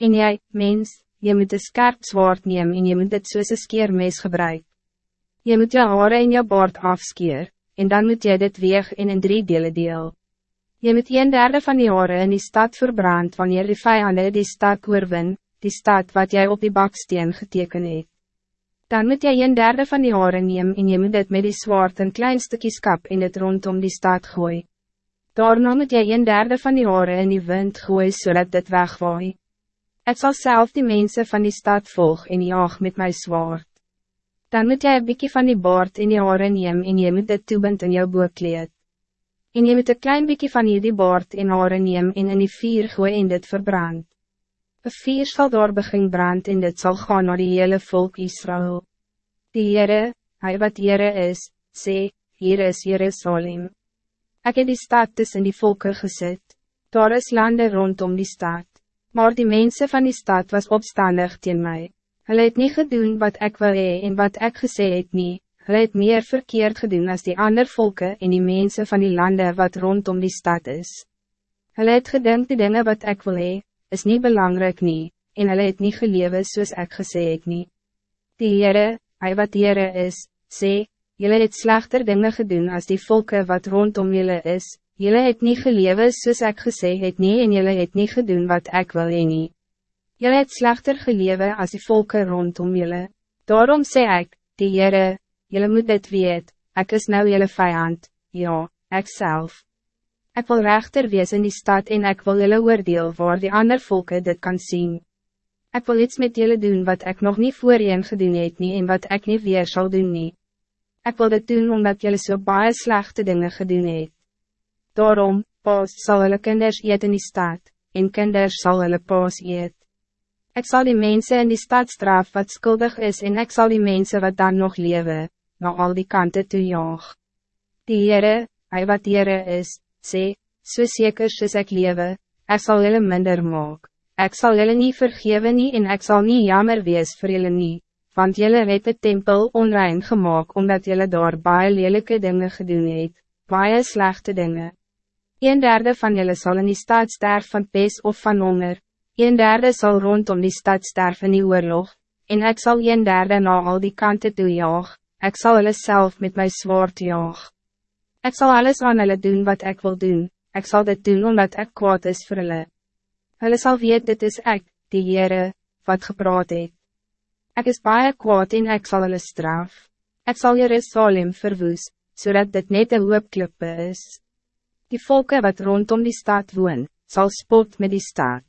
En jij, mens, je moet een scherp zwaard nemen en je moet het soos een skeermes gebruiken. Je moet je haren en je baard afskeer, en dan moet je dit weeg in een drie delen deel. Je moet een derde van die haren in die stad verbrand wanneer die vijanden die stad oorwin, die stad wat jij op die baksteen geteken het. Dan moet jy een derde van die haren neem en je moet dit met die zwaard een klein stukje skap in het rondom die stad gooi. Daarna moet jy een derde van die haren in die wind gooi zodat dit wegwaai. Het zal zelf die mensen van die stad volg en jaag met mijn zwaard. Dan moet jy een bykie van die baard in die haren neem en je moet dit toebind in jou boekleed. En je moet een klein bykie van die baard in haren neem en in die vier gooi en dit verbrand. Een vier zal daar begin brand en dit zal gaan naar die hele volk Israël. Die Heere, hy wat Heere is, sê, hier is Jerusalem. Ik heb die stad tussen die volken gezet. Daar is landen rondom die stad. Maar die mensen van die stad was opstandig tegen mij. Hulle het niet gedaan wat ik wil hee en wat ik gesê het nie. Hulle het meer verkeerd gedaan als die andere volken en die mensen van die landen wat rondom die stad is. Hulle het gedink die dingen wat ik wil hee, is niet belangrijk nie, en hulle het nie gelewe soos ek gesê het nie. Die Heere, hy wat Heere is, sê, Jullie het slechter dingen gedaan als die volken wat rondom jullie is, jullie het niet gelewe soos ek gesê het nie en jullie het niet gedaan wat ik wil en nie. Jullie het slechter gelewe als die volken rondom jullie. Daarom sê ik, die Heere, jullie moet dit weet, ik is nou jullie vijand, ja, ik zelf. Ik wil rechter wees in die stad en ik wil jullie oordeel waar die ander volken dit kan zien. Ik wil iets met jullie doen wat ik nog niet voor je gedaan het nie en wat ik niet weer zal doen nie. Ik wil dit doen omdat jullie zo so baie slechte dingen gedaan het. Daarom, paas zal hulle kinders eet in die stad, en kinders zal hulle paas eet. Ik zal die mensen in die stad straf wat schuldig is en ik zal die mensen wat dan nog leven, naar al die kanten toe jaag. Die Heere, hy wat Heere is, sê, so seker soos ek lewe, ek sal julle minder maak. Ek sal julle nie vergewe nie en ek sal nie jammer wees vir julle nie, want julle het de tempel onrein gemaakt omdat julle daar baie lelike dinge gedoen het, baie slechte dinge. Een derde van julle zal in die stad sterf van pes of van honger, een derde zal rondom die stad sterf in die oorlog, en ik zal een derde na al die kanten toe jaag, ek sal hulle self met my zwaard jaag. Ik zal alles aan hulle doen wat ik wil doen, ik zal dit doen omdat ik kwaad is voor hulle. Hulle sal weet dit is ik, die Heere, wat gepraat het. Ek is baie kwaad en ek sal hulle straf. Ek sal Jerusalem verwoes, zodat dit net een hoopklippe is. Die volken wat rondom die stad woon, zal spot met die stad.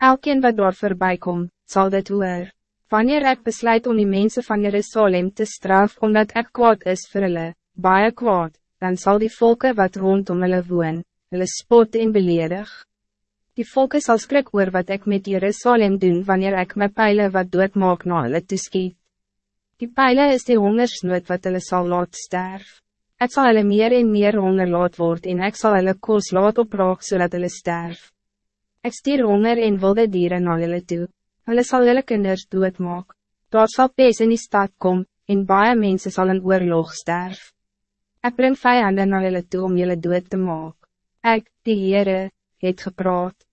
Elkeen wat daar voorbij kom, zal dit hoor. Wanneer ik besluit om die mensen van Jerusalem te straf omdat ik kwaad is voor hulle, baie kwaad, dan zal die volken wat rondom hulle woon, hulle spot en beledig. Die volken zal skrik oor wat ik met Jerusalem doen wanneer ik mijn pijlen wat doodmaak na hulle toeskiet. Die pijlen is die hongersnood wat hulle sal laat sterf. Ik zal hulle meer en meer honger laat word en ik zal hulle koos laat opraak zodat hulle sterf. Ik stier honger en wilde dieren na hulle toe. Hulle sal hulle kinders doodmaak. Daar sal pees in die stad kom, en baie mense sal in oorlog sterf. Ik breng vijanden naar jullie toe om jullie dood te maken. Ik, die Heere, het gepraat.